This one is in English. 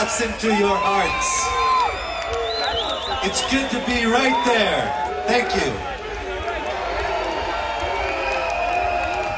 shots into your hearts. It's good to be right there. Thank you.